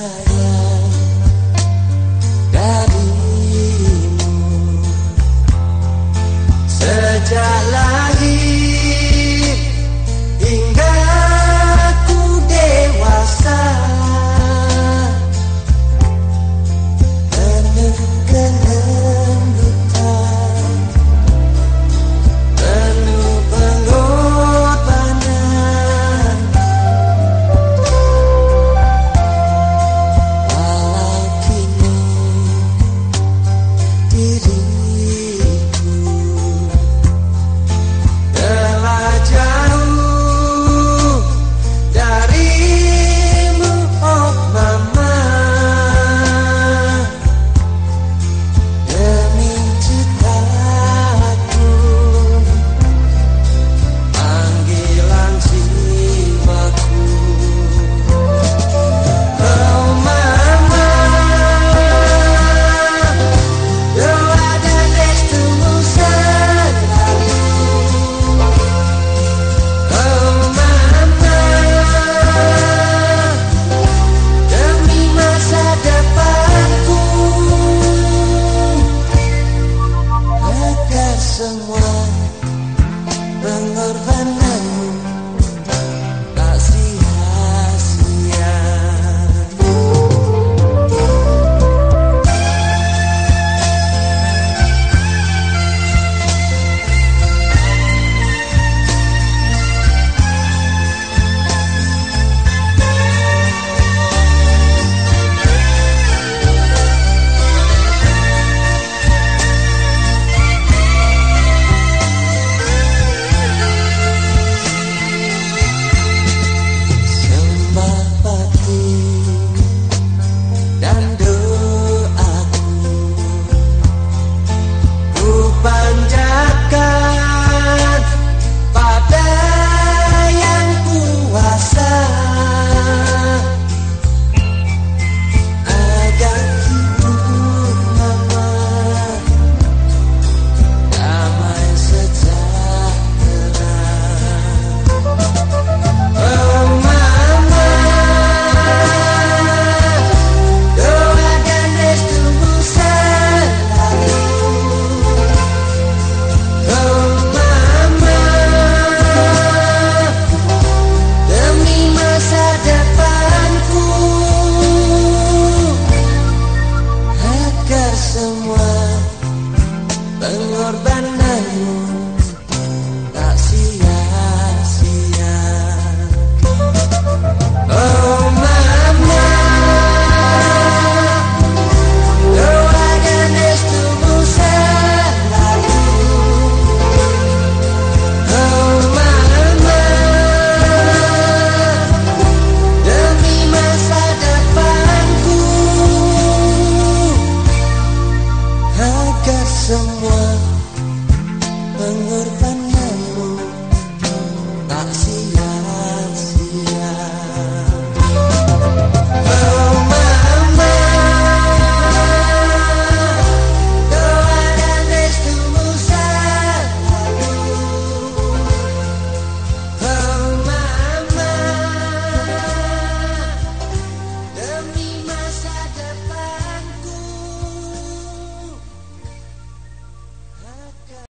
side.